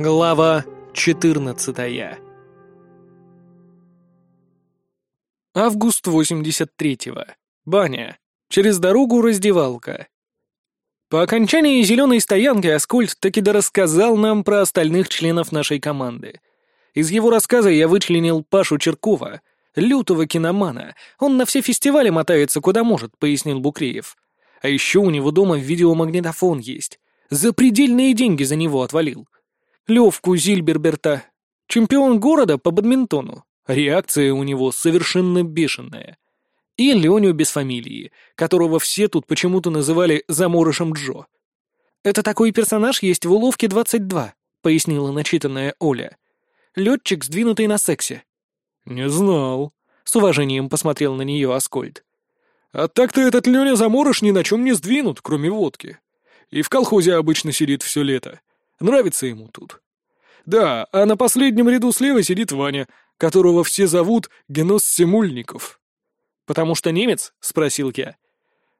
Глава 14 Август 83-го. Баня. Через дорогу раздевалка. По окончании зеленой стоянки Аскольд таки рассказал нам про остальных членов нашей команды. Из его рассказа я вычленил Пашу Черкова, лютого киномана. Он на все фестивали мотается куда может, пояснил Букреев. А еще у него дома видеомагнитофон есть. Запредельные деньги за него отвалил. Левку Зильберберта. Чемпион города по бадминтону. Реакция у него совершенно бешеная. И Леню без фамилии, которого все тут почему-то называли заморышем Джо. «Это такой персонаж есть в уловке 22», — пояснила начитанная Оля. «Летчик, сдвинутый на сексе». «Не знал», — с уважением посмотрел на нее Аскольд. «А так-то этот Леня заморыш ни на чем не сдвинут, кроме водки. И в колхозе обычно сидит все лето. Нравится ему тут. Да, а на последнем ряду слева сидит Ваня, которого все зовут Генос Семульников. «Потому что немец?» — спросил я.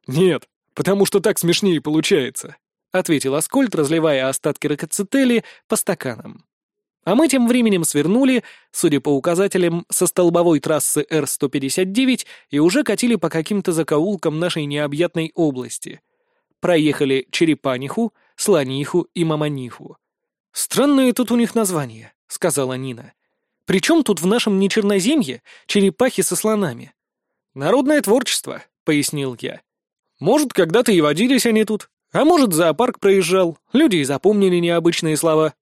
«Нет, потому что так смешнее получается», — ответил Аскольд, разливая остатки ракоцетели по стаканам. А мы тем временем свернули, судя по указателям, со столбовой трассы Р-159 и уже катили по каким-то закоулкам нашей необъятной области. Проехали Черепаниху, Слониху и Мамониху. «Странные тут у них названия», — сказала Нина. «Причем тут в нашем нечерноземье черепахи со слонами?» «Народное творчество», — пояснил я. «Может, когда-то и водились они тут, а может, зоопарк проезжал, люди и запомнили необычные слова».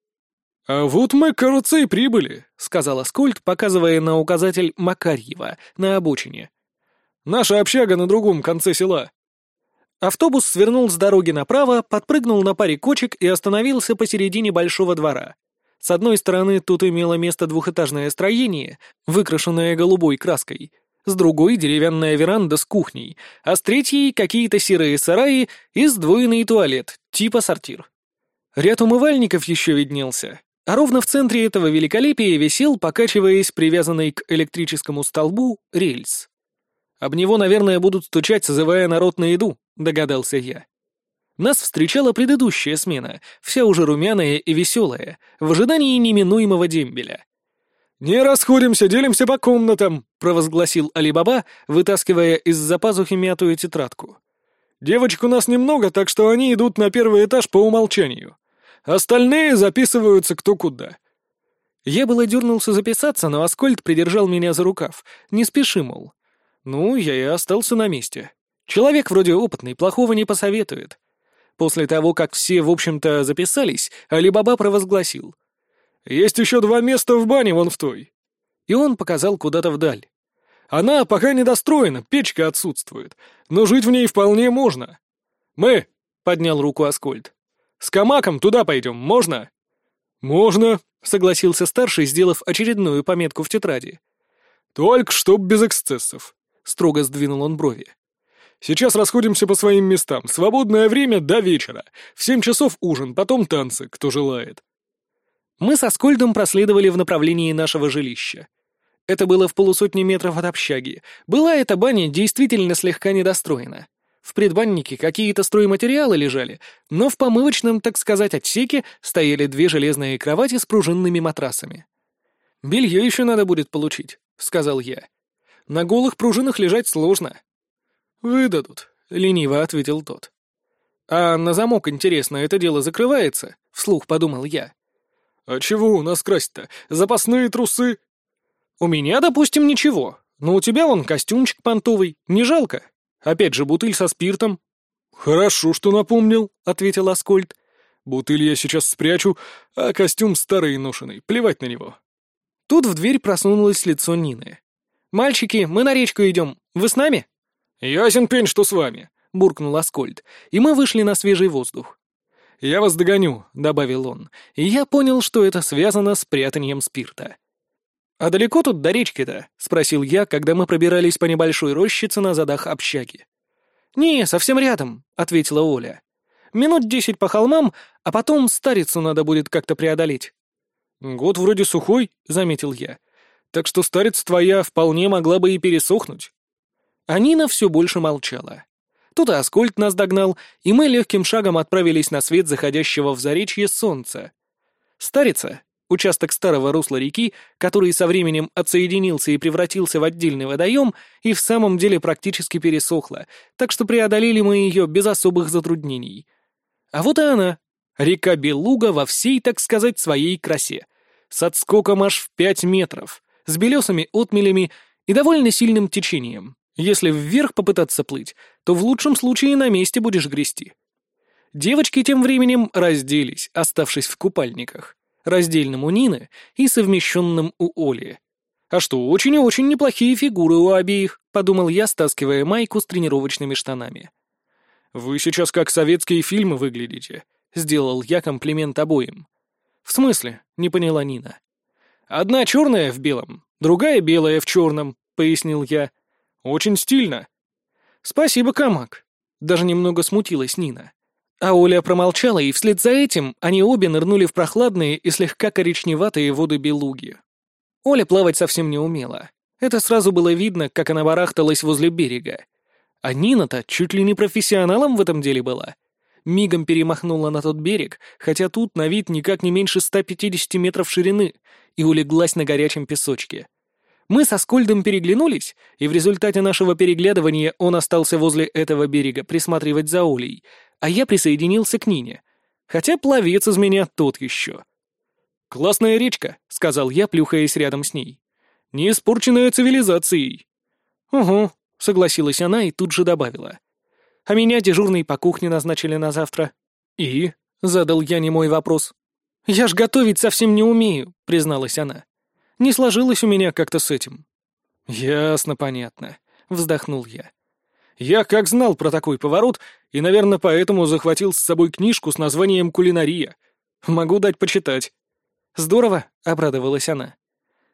«А вот мы, кажется, и прибыли», — сказал Аскольд, показывая на указатель Макарьева на обочине. «Наша общага на другом конце села». Автобус свернул с дороги направо, подпрыгнул на паре кочек и остановился посередине большого двора. С одной стороны тут имело место двухэтажное строение, выкрашенное голубой краской, с другой — деревянная веранда с кухней, а с третьей — какие-то серые сараи и сдвоенный туалет, типа сортир. Ряд умывальников еще виднелся, а ровно в центре этого великолепия висел, покачиваясь привязанный к электрическому столбу, рельс. Об него, наверное, будут стучать, созывая народ на еду, догадался я. Нас встречала предыдущая смена, вся уже румяная и веселая, в ожидании неминуемого дембеля. «Не расходимся, делимся по комнатам», — провозгласил Алибаба, вытаскивая из-за пазухи мятую тетрадку. «Девочек у нас немного, так что они идут на первый этаж по умолчанию. Остальные записываются кто куда». Я было дернулся записаться, но Аскольд придержал меня за рукав. Не спеши, мол. Ну, я и остался на месте. Человек вроде опытный, плохого не посоветует. После того, как все, в общем-то, записались, Алибаба провозгласил. «Есть еще два места в бане вон в той». И он показал куда-то вдаль. «Она пока недостроена, печка отсутствует, но жить в ней вполне можно. Мы», — поднял руку Аскольд, — «с Камаком туда пойдем, можно?» «Можно», — согласился старший, сделав очередную пометку в тетради. «Только чтоб без эксцессов строго сдвинул он брови. «Сейчас расходимся по своим местам. Свободное время до вечера. В семь часов ужин, потом танцы, кто желает». Мы со Скольдом проследовали в направлении нашего жилища. Это было в полусотни метров от общаги. Была эта баня действительно слегка недостроена. В предбаннике какие-то стройматериалы лежали, но в помывочном, так сказать, отсеке стояли две железные кровати с пружинными матрасами. «Белье еще надо будет получить», — сказал я. На голых пружинах лежать сложно». «Выдадут», — лениво ответил тот. «А на замок, интересно, это дело закрывается?» — вслух подумал я. «А чего у нас красть-то? Запасные трусы?» «У меня, допустим, ничего. Но у тебя вон костюмчик понтовый. Не жалко? Опять же, бутыль со спиртом». «Хорошо, что напомнил», — ответил Аскольд. «Бутыль я сейчас спрячу, а костюм старый и ношеный. Плевать на него». Тут в дверь просунулось лицо Нины. «Мальчики, мы на речку идем. Вы с нами?» «Ясен пень, что с вами», — буркнул Аскольд, и мы вышли на свежий воздух. «Я вас догоню», — добавил он, и я понял, что это связано с прятанием спирта. «А далеко тут до речки-то?» — спросил я, когда мы пробирались по небольшой рощице на задах общаги. «Не, совсем рядом», — ответила Оля. «Минут десять по холмам, а потом старицу надо будет как-то преодолеть». «Год вроде сухой», — заметил я так что старец твоя вполне могла бы и пересохнуть». А Нина все больше молчала. Тут Аскольд нас догнал, и мы легким шагом отправились на свет заходящего в заречье солнца. Старица, участок старого русла реки, который со временем отсоединился и превратился в отдельный водоем, и в самом деле практически пересохла, так что преодолели мы ее без особых затруднений. А вот и она, река Белуга во всей, так сказать, своей красе, с отскоком аж в пять метров, с белесыми отмелями и довольно сильным течением. Если вверх попытаться плыть, то в лучшем случае на месте будешь грести. Девочки тем временем разделись, оставшись в купальниках, раздельном у Нины и совмещенном у Оли. А что, очень и очень неплохие фигуры у обеих, подумал я, стаскивая майку с тренировочными штанами. «Вы сейчас как советские фильмы выглядите», — сделал я комплимент обоим. «В смысле?» — не поняла Нина. «Одна черная в белом, другая белая в черном», — пояснил я. Очень стильно». «Спасибо, Камак». Даже немного смутилась Нина. А Оля промолчала, и вслед за этим они обе нырнули в прохладные и слегка коричневатые воды Белуги. Оля плавать совсем не умела. Это сразу было видно, как она барахталась возле берега. А Нина-то чуть ли не профессионалом в этом деле была. Мигом перемахнула на тот берег, хотя тут на вид никак не меньше 150 метров ширины, и улеглась на горячем песочке. Мы со Скольдом переглянулись, и в результате нашего переглядывания он остался возле этого берега присматривать за Олей, а я присоединился к Нине. Хотя пловец из меня тот еще. «Классная речка», — сказал я, плюхаясь рядом с ней. «Не испорченная цивилизацией». «Угу», — согласилась она и тут же добавила. «А меня дежурный по кухне назначили на завтра». «И?» — задал я немой вопрос. «Я ж готовить совсем не умею», — призналась она. Не сложилось у меня как-то с этим». «Ясно, понятно», — вздохнул я. «Я как знал про такой поворот, и, наверное, поэтому захватил с собой книжку с названием «Кулинария». Могу дать почитать». «Здорово», — обрадовалась она.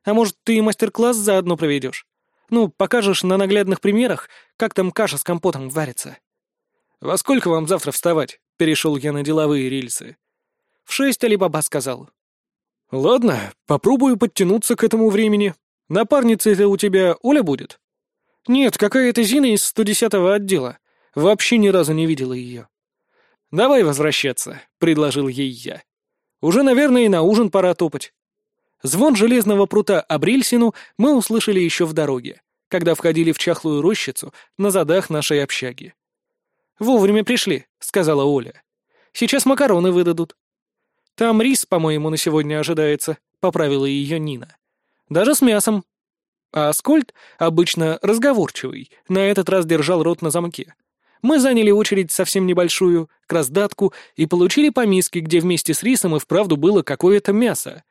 «А может, ты мастер-класс заодно проведешь? Ну, покажешь на наглядных примерах, как там каша с компотом варится». «Во сколько вам завтра вставать?» — перешел я на деловые рельсы. «В шесть Алибаба сказал». «Ладно, попробую подтянуться к этому времени. Напарница это у тебя Оля будет?» «Нет, какая-то Зина из 110-го отдела. Вообще ни разу не видела ее». «Давай возвращаться», — предложил ей я. «Уже, наверное, и на ужин пора топать». Звон железного прута об рельсину мы услышали еще в дороге, когда входили в чахлую рощицу на задах нашей общаги. «Вовремя пришли», — сказала Оля. «Сейчас макароны выдадут». «Там рис, по-моему, на сегодня ожидается», — поправила ее Нина. «Даже с мясом». А Аскольд, обычно разговорчивый, на этот раз держал рот на замке. Мы заняли очередь совсем небольшую, к раздатку, и получили по миске, где вместе с рисом и вправду было какое-то мясо.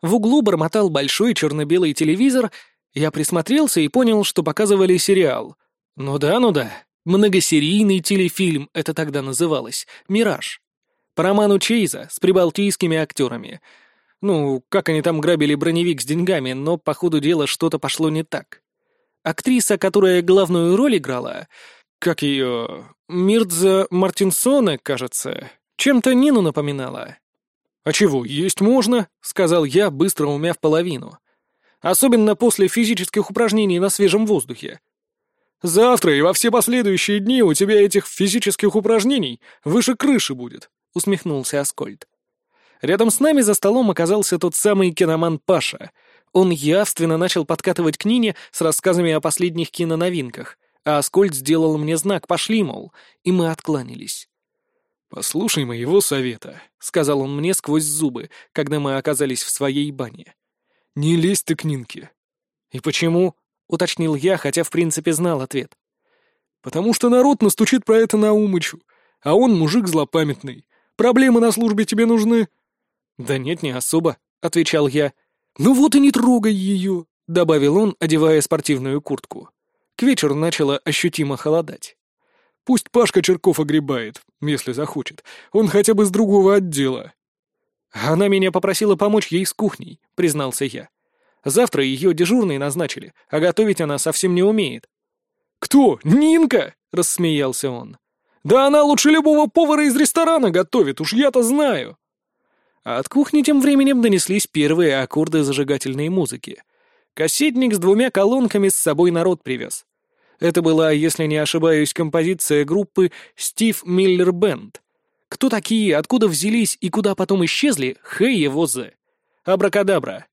В углу бормотал большой черно-белый телевизор, я присмотрелся и понял, что показывали сериал. Ну да, ну да, многосерийный телефильм это тогда называлось, «Мираж». По роману Чейза с прибалтийскими актерами. Ну, как они там грабили броневик с деньгами, но по ходу дела что-то пошло не так. Актриса, которая главную роль играла, как ее... Мирдза Мартинсоне, кажется, чем-то Нину напоминала. «А чего, есть можно?» — сказал я, быстро умяв половину. «Особенно после физических упражнений на свежем воздухе. Завтра и во все последующие дни у тебя этих физических упражнений выше крыши будет усмехнулся Аскольд. Рядом с нами за столом оказался тот самый киноман Паша. Он явственно начал подкатывать к Нине с рассказами о последних киноновинках, а Аскольд сделал мне знак «пошли», мол, и мы откланялись. «Послушай моего совета», — сказал он мне сквозь зубы, когда мы оказались в своей бане. «Не лезь ты к Нинке». «И почему?» — уточнил я, хотя в принципе знал ответ. «Потому что народ настучит про это на Умычу, а он мужик злопамятный. Проблемы на службе тебе нужны?» «Да нет, не особо», — отвечал я. «Ну вот и не трогай ее», — добавил он, одевая спортивную куртку. К вечеру начало ощутимо холодать. «Пусть Пашка Черков огребает, если захочет. Он хотя бы с другого отдела». «Она меня попросила помочь ей с кухней», — признался я. «Завтра ее дежурной назначили, а готовить она совсем не умеет». «Кто? Нинка?» — рассмеялся он. Да она лучше любого повара из ресторана готовит, уж я-то знаю. А от кухни тем временем донеслись первые аккорды зажигательной музыки. Кассетник с двумя колонками с собой народ привез. Это была, если не ошибаюсь, композиция группы «Стив Миллер Бенд». Кто такие, откуда взялись и куда потом исчезли, хей его зе. Абракадабра.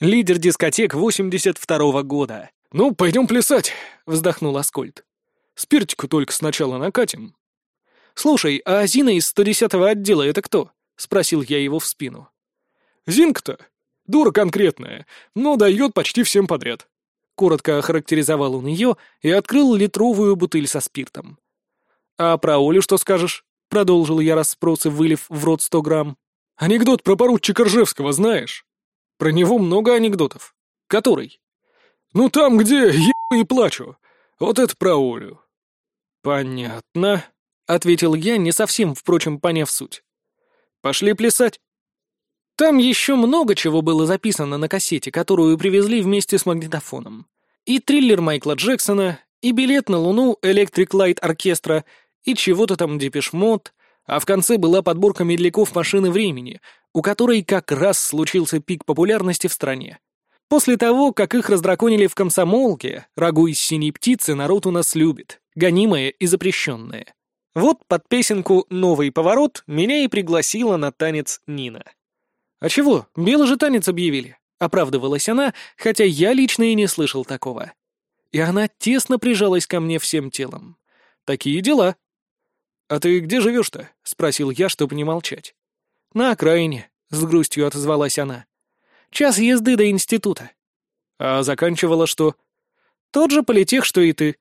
Лидер дискотек 82-го года. «Ну, пойдем плясать», — вздохнул Аскольд. «Спиртику только сначала накатим». «Слушай, а Зина из 110-го отдела — это кто?» — спросил я его в спину. «Зинка-то? Дура конкретная, но дает почти всем подряд». Коротко охарактеризовал он ее и открыл литровую бутыль со спиртом. «А про Олю что скажешь?» — продолжил я расспросы, вылив в рот сто грамм. «Анекдот про поручика Ржевского знаешь?» «Про него много анекдотов. Который?» «Ну там, где ебу и плачу. Вот это про Олю». «Понятно», — ответил я, не совсем, впрочем, поняв суть. «Пошли плясать». Там еще много чего было записано на кассете, которую привезли вместе с магнитофоном. И триллер Майкла Джексона, и билет на Луну Electric Light Оркестра, и чего-то там Депешмот, а в конце была подборка медляков машины времени, у которой как раз случился пик популярности в стране. После того, как их раздраконили в комсомолке, рагу из синей птицы народ у нас любит, гонимое и запрещенное. Вот под песенку «Новый поворот» меня и пригласила на танец Нина. «А чего, белый же танец объявили?» — оправдывалась она, хотя я лично и не слышал такого. И она тесно прижалась ко мне всем телом. «Такие дела». «А ты где живешь-то?» — спросил я, чтобы не молчать. «На окраине», — с грустью отозвалась она. «Час езды до института». «А заканчивала что?» «Тот же политех, что и ты».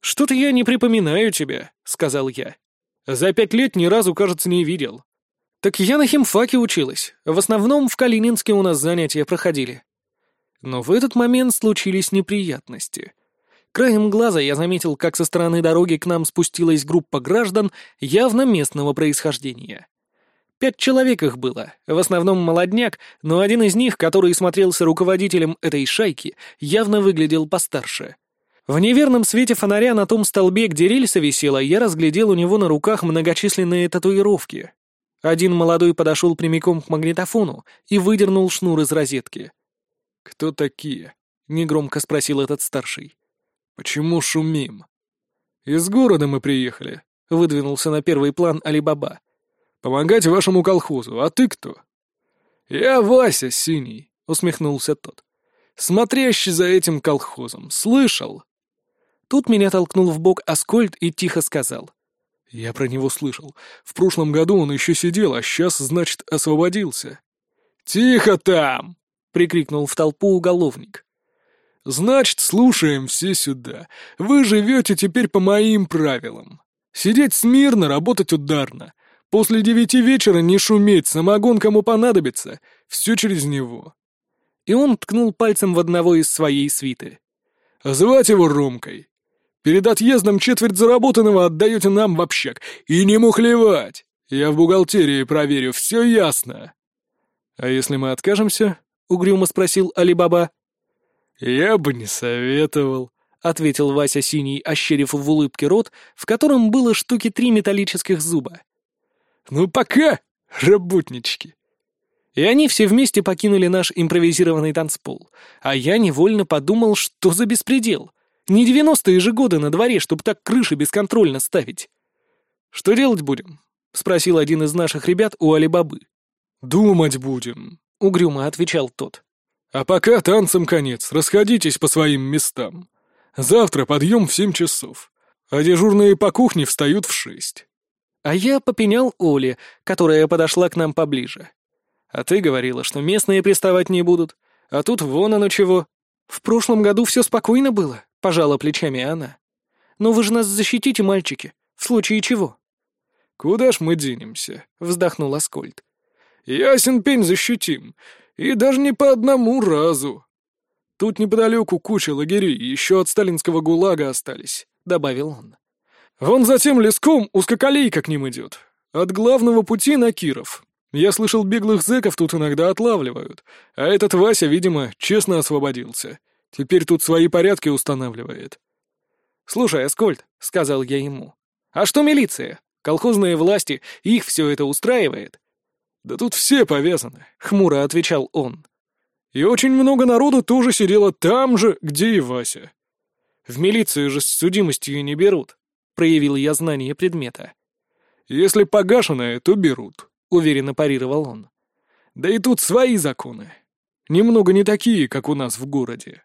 «Что-то я не припоминаю тебя», — сказал я. «За пять лет ни разу, кажется, не видел. «Так я на химфаке училась. В основном в Калининске у нас занятия проходили». Но в этот момент случились неприятности. Краем глаза я заметил, как со стороны дороги к нам спустилась группа граждан явно местного происхождения. Пять человек их было, в основном молодняк, но один из них, который смотрелся руководителем этой шайки, явно выглядел постарше. В неверном свете фонаря на том столбе, где рельса висела, я разглядел у него на руках многочисленные татуировки. Один молодой подошел прямиком к магнитофону и выдернул шнур из розетки. «Кто такие?» — негромко спросил этот старший. «Почему шумим?» «Из города мы приехали», — выдвинулся на первый план Алибаба. «Помогать вашему колхозу, а ты кто?» «Я Вася Синий», — усмехнулся тот. «Смотрящий за этим колхозом. Слышал?» Тут меня толкнул в бок Аскольд и тихо сказал. Я про него слышал. В прошлом году он еще сидел, а сейчас, значит, освободился. «Тихо там!» — прикрикнул в толпу уголовник. «Значит, слушаем все сюда. Вы живете теперь по моим правилам. Сидеть смирно, работать ударно. После девяти вечера не шуметь, самогон кому понадобится. Все через него». И он ткнул пальцем в одного из своей свиты. «Звать его Ромкой. Перед отъездом четверть заработанного отдаете нам в общак. И не мухлевать. Я в бухгалтерии проверю, все ясно». «А если мы откажемся?» — угрюмо спросил Алибаба. «Я бы не советовал», — ответил Вася Синий, ощерив в улыбке рот, в котором было штуки три металлических зуба. «Ну пока, работнички». И они все вместе покинули наш импровизированный танцпол, а я невольно подумал, что за беспредел — не девяностые же годы на дворе, чтобы так крыши бесконтрольно ставить. «Что делать будем?» — спросил один из наших ребят у Алибабы. «Думать будем», — угрюмо отвечал тот. «А пока танцам конец, расходитесь по своим местам. Завтра подъем в семь часов, а дежурные по кухне встают в шесть». А я попенял Оле, которая подошла к нам поближе. «А ты говорила, что местные приставать не будут, а тут вон оно чего. В прошлом году все спокойно было, — пожала плечами она. «Но вы же нас защитите, мальчики, в случае чего?» «Куда ж мы денемся?» — вздохнул Аскольд. «Ясен пень защитим, и даже не по одному разу. Тут неподалеку куча лагерей, еще от сталинского ГУЛАГа остались», — добавил он. «Вон за тем леском узкоколейка к ним идет. От главного пути на Киров. Я слышал, беглых зэков тут иногда отлавливают, а этот Вася, видимо, честно освободился. Теперь тут свои порядки устанавливает. «Слушай, Аскольд», — сказал я ему, — «а что милиция? Колхозные власти, их все это устраивает?» «Да тут все повязаны», — хмуро отвечал он. «И очень много народу тоже сидело там же, где и Вася». «В милицию же с судимостью не берут», — проявил я знание предмета. Если погашенное, то берут», — уверенно парировал он. «Да и тут свои законы. Немного не такие, как у нас в городе».